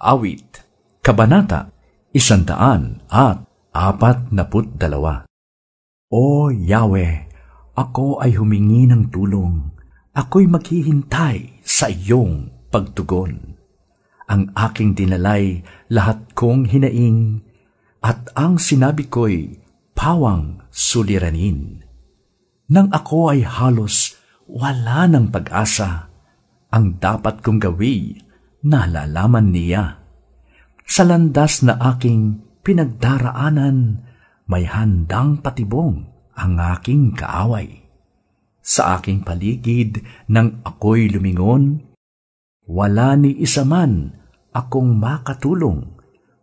Awit, Kabanata, Isandaan at Apat naput dalawa. O Yahweh, ako ay humingi ng tulong. Ako'y maghihintay sa iyong pagtugon. Ang aking dinalay lahat kong hinaing, at ang sinabi ko'y pawang suliranin. Nang ako ay halos wala ng pag-asa, ang dapat kong gawi, nalalaman niya. Sa landas na aking pinagdaraanan, may handang patibong ang aking kaaway. Sa aking paligid nang ako'y lumingon, wala ni isa man akong makatulong,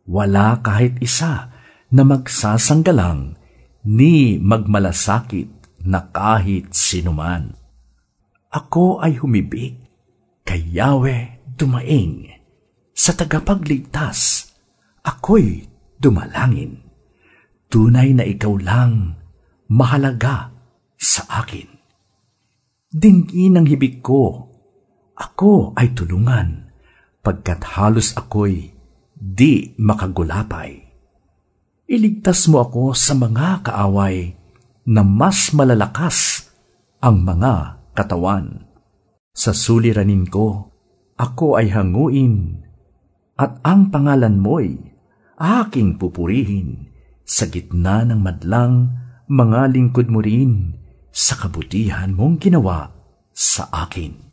wala kahit isa na magsasanggalang ni magmalasakit na kahit sinuman. Ako ay humibig kay Yahweh dumaing sa tagapagligtas. Ako'y dumalangin. Tunay na ikaw lang mahalaga sa akin. Dingin ang hibig ko. Ako ay tulungan pagkat halos ako'y di makagulapay. Iligtas mo ako sa mga kaaway na mas malalakas ang mga katawan. Sa suliranin ko, ako ay hanguin at ang pangalan mo'y aking pupurihin sa gitna ng madlang mga lingkod mo rin sa kabutihan mong ginawa sa akin.